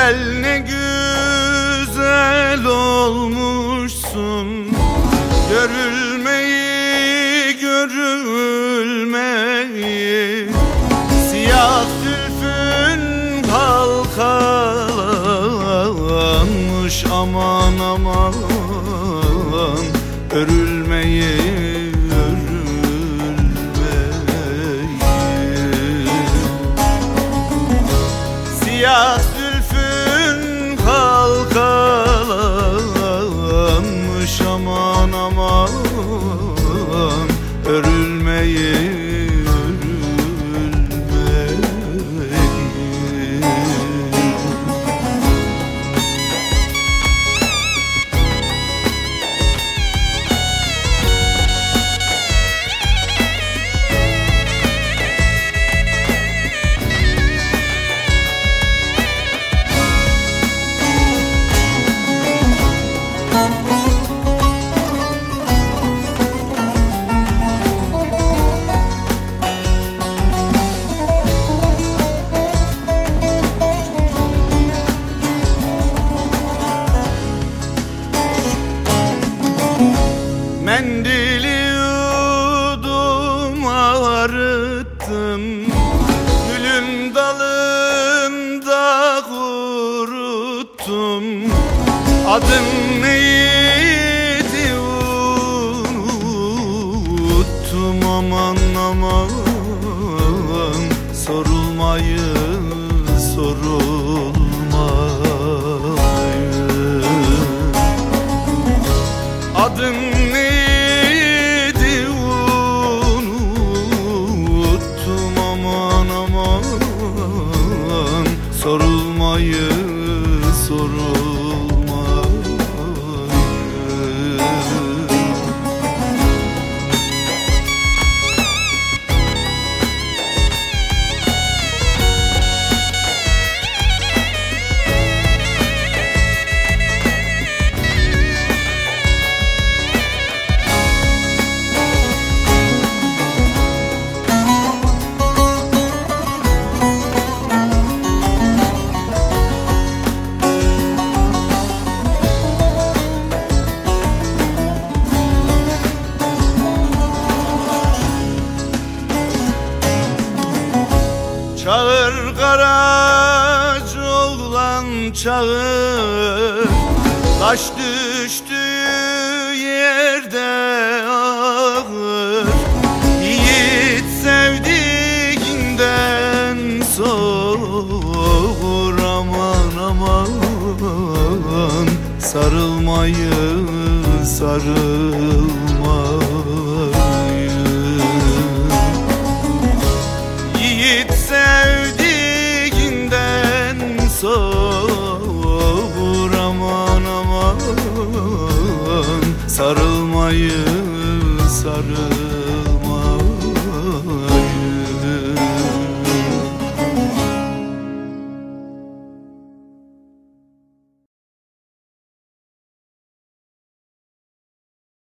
güzel ne güzel olmuşsun. Görülmeyi görülmeyi. Siyah zülfün halkalanmış. Aman aman. Örülmeyi Adın neydi unuttum aman aman. Sorulmayı sorulmayı. Adın neydi unuttum aman aman. Sorulmayı sorulmayı Çağır karac oğlan çağır Taş düştüğü yerde ağır. Yiğit sevdiğinden soğur. Aman aman Sarılmayı sarılmayı Sarılmayı sarılmayı